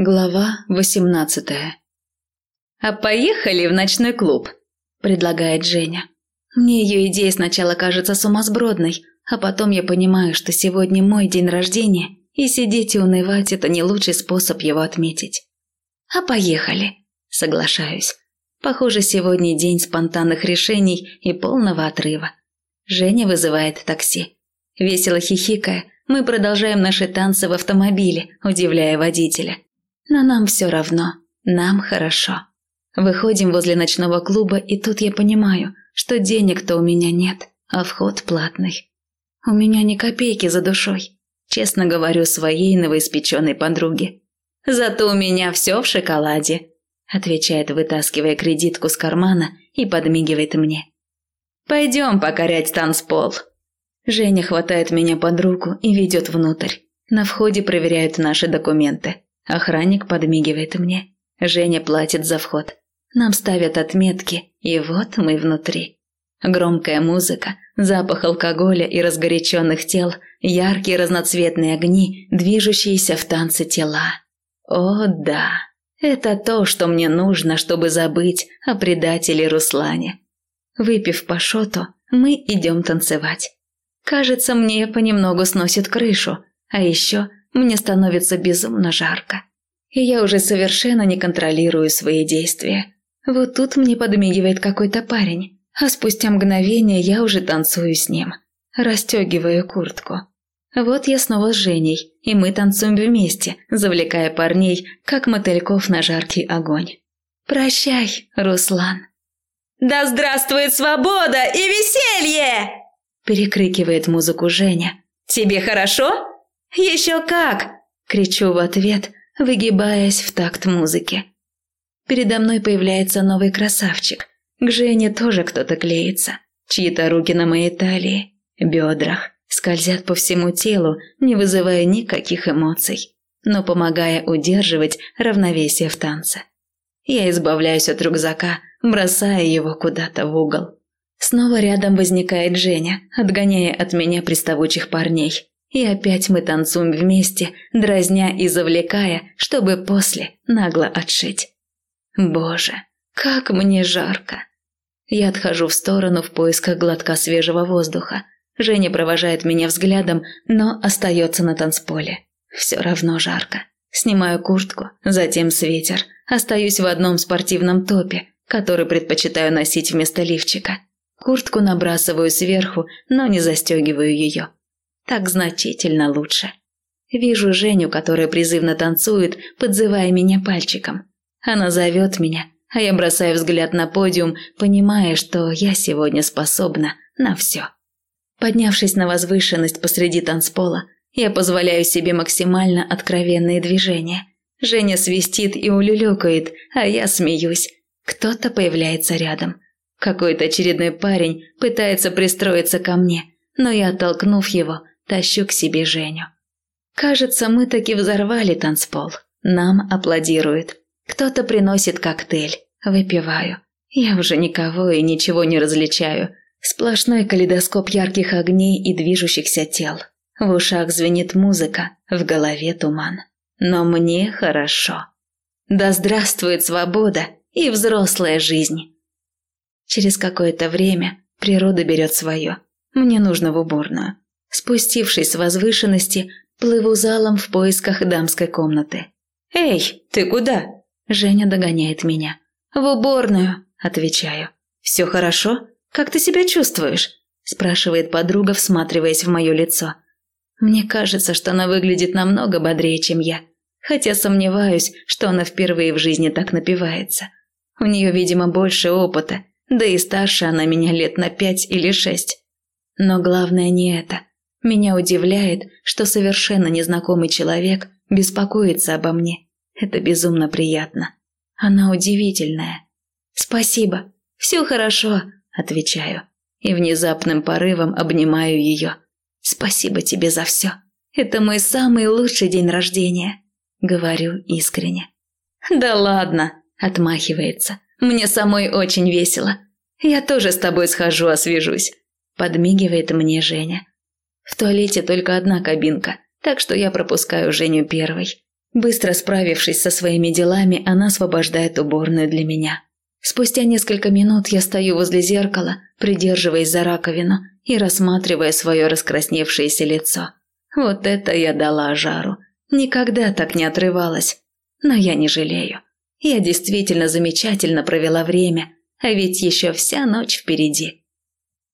Глава восемнадцатая. «А поехали в ночной клуб», – предлагает Женя. Мне ее идея сначала кажется сумасбродной, а потом я понимаю, что сегодня мой день рождения, и сидеть и унывать – это не лучший способ его отметить. «А поехали», – соглашаюсь. Похоже, сегодня день спонтанных решений и полного отрыва. Женя вызывает такси. Весело хихикая, мы продолжаем наши танцы в автомобиле, удивляя водителя – но нам все равно, нам хорошо. Выходим возле ночного клуба, и тут я понимаю, что денег-то у меня нет, а вход платный. У меня ни копейки за душой, честно говорю своей новоиспеченной подруге. Зато у меня все в шоколаде, отвечает, вытаскивая кредитку с кармана и подмигивает мне. Пойдем покорять танцпол. Женя хватает меня под руку и ведет внутрь. На входе проверяют наши документы. Охранник подмигивает мне. Женя платит за вход. Нам ставят отметки, и вот мы внутри. Громкая музыка, запах алкоголя и разгоряченных тел, яркие разноцветные огни, движущиеся в танце тела. О да, это то, что мне нужно, чтобы забыть о предателе Руслане. Выпив по шоту, мы идем танцевать. Кажется, мне понемногу сносит крышу, а еще мне становится безумно жарко. И я уже совершенно не контролирую свои действия. Вот тут мне подмигивает какой-то парень, а спустя мгновение я уже танцую с ним, расстегиваю куртку. Вот я снова с Женей, и мы танцуем вместе, завлекая парней, как мотыльков на жаркий огонь. «Прощай, Руслан!» «Да здравствует свобода и веселье!» перекрикивает музыку Женя. «Тебе хорошо?» «Еще как!» – кричу в ответ, выгибаясь в такт музыки. Передо мной появляется новый красавчик. К Жене тоже кто-то клеится. Чьи-то руки на моей талии, бедрах, скользят по всему телу, не вызывая никаких эмоций, но помогая удерживать равновесие в танце. Я избавляюсь от рюкзака, бросая его куда-то в угол. Снова рядом возникает Женя, отгоняя от меня приставучих парней. И опять мы танцуем вместе, дразня и завлекая, чтобы после нагло отшить. Боже, как мне жарко. Я отхожу в сторону в поисках глотка свежего воздуха. Женя провожает меня взглядом, но остается на танцполе. Все равно жарко. Снимаю куртку, затем свитер. Остаюсь в одном спортивном топе, который предпочитаю носить вместо лифчика. Куртку набрасываю сверху, но не застегиваю ее. Так значительно лучше. Вижу Женю, которая призывно танцует, подзывая меня пальчиком. Она зовет меня, а я бросаю взгляд на подиум, понимая, что я сегодня способна на все. Поднявшись на возвышенность посреди танцпола, я позволяю себе максимально откровенные движения. Женя свистит и улюлюкает, а я смеюсь. Кто-то появляется рядом. Какой-то очередной парень пытается пристроиться ко мне, но я, оттолкнув его, тащу к себе Женю. Кажется, мы таки взорвали танцпол. Нам аплодируют. Кто-то приносит коктейль. Выпиваю. Я уже никого и ничего не различаю. Сплошной калейдоскоп ярких огней и движущихся тел. В ушах звенит музыка, в голове туман. Но мне хорошо. Да здравствует свобода и взрослая жизнь. Через какое-то время природа берет свое. Мне нужно в уборную. Спустившись с возвышенности, плыву залом в поисках дамской комнаты. «Эй, ты куда?» Женя догоняет меня. «В уборную», – отвечаю. «Все хорошо? Как ты себя чувствуешь?» – спрашивает подруга, всматриваясь в мое лицо. Мне кажется, что она выглядит намного бодрее, чем я. Хотя сомневаюсь, что она впервые в жизни так напивается. У нее, видимо, больше опыта, да и старше она меня лет на пять или шесть. Но главное не это. Меня удивляет, что совершенно незнакомый человек беспокоится обо мне. Это безумно приятно. Она удивительная. «Спасибо. Все хорошо», – отвечаю. И внезапным порывом обнимаю ее. «Спасибо тебе за все. Это мой самый лучший день рождения», – говорю искренне. «Да ладно», – отмахивается. «Мне самой очень весело. Я тоже с тобой схожу, освежусь», – подмигивает мне Женя. В туалете только одна кабинка, так что я пропускаю Женю первой. Быстро справившись со своими делами, она освобождает уборную для меня. Спустя несколько минут я стою возле зеркала, придерживаясь за раковину и рассматривая свое раскрасневшееся лицо. Вот это я дала жару. Никогда так не отрывалась. Но я не жалею. Я действительно замечательно провела время, а ведь еще вся ночь впереди.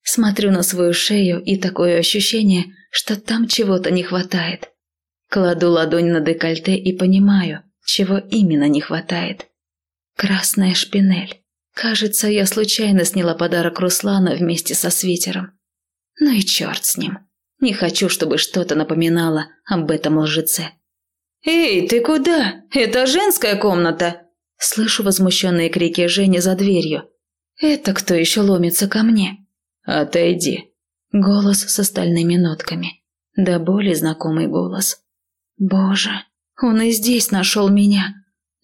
Смотрю на свою шею и такое ощущение, что там чего-то не хватает. Кладу ладонь на декольте и понимаю, чего именно не хватает. Красная шпинель. Кажется, я случайно сняла подарок Руслана вместе со свитером. Ну и черт с ним. Не хочу, чтобы что-то напоминало об этом лжеце. «Эй, ты куда? Это женская комната!» Слышу возмущенные крики Жени за дверью. «Это кто еще ломится ко мне?» «Отойди». Голос с остальными нотками. Да более знакомый голос. «Боже, он и здесь нашел меня.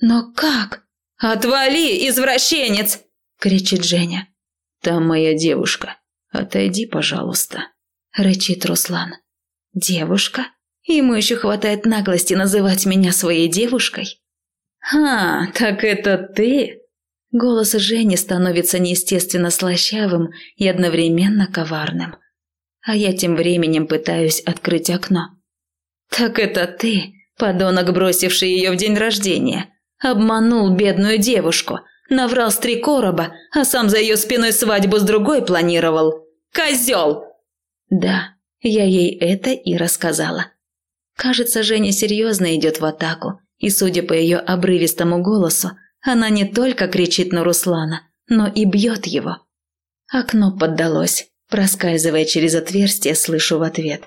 Но как?» «Отвали, извращенец!» – кричит Женя. «Там моя девушка. Отойди, пожалуйста», – рычит Руслан. «Девушка? Ему еще хватает наглости называть меня своей девушкой?» «А, так это ты?» Голос Жени становится неестественно слащавым и одновременно коварным. А я тем временем пытаюсь открыть окно. «Так это ты, подонок, бросивший ее в день рождения?» Обманул бедную девушку, наврал с три короба, а сам за ее спиной свадьбу с другой планировал. Козел!» Да, я ей это и рассказала. Кажется, Женя серьезно идет в атаку, и, судя по ее обрывистому голосу, она не только кричит на Руслана, но и бьет его. Окно поддалось. Проскальзывая через отверстие, слышу в ответ.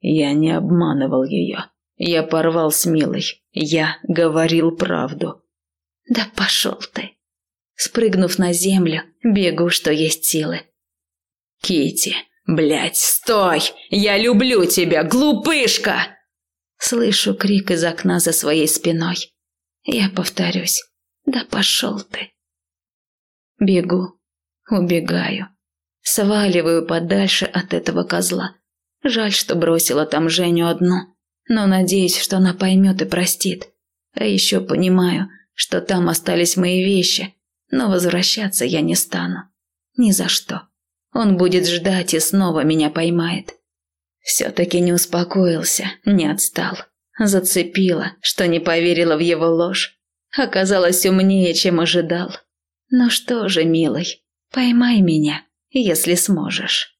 Я не обманывал ее. Я порвал с Милой. Я говорил правду. Да пошел ты. Спрыгнув на землю, бегу, что есть силы. Кити, блядь, стой! Я люблю тебя, глупышка! Слышу крик из окна за своей спиной. Я повторюсь. Да пошел ты. Бегу, убегаю. Сваливаю подальше от этого козла. Жаль, что бросила там Женю одну но надеюсь, что она поймет и простит. А еще понимаю, что там остались мои вещи, но возвращаться я не стану. Ни за что. Он будет ждать и снова меня поймает. Все-таки не успокоился, не отстал. Зацепила, что не поверила в его ложь. Оказалось умнее, чем ожидал. Ну что же, милый, поймай меня, если сможешь.